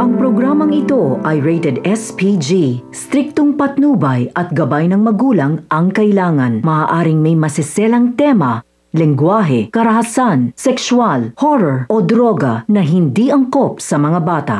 Ang Programang ito ay rated SPG. Striktong patnubay at gabay ng magulang ang kailangan. Maaaring may masiselang tema, lengguwahe, karahasan, sexual, horror o droga na hindi angkop sa mga bata.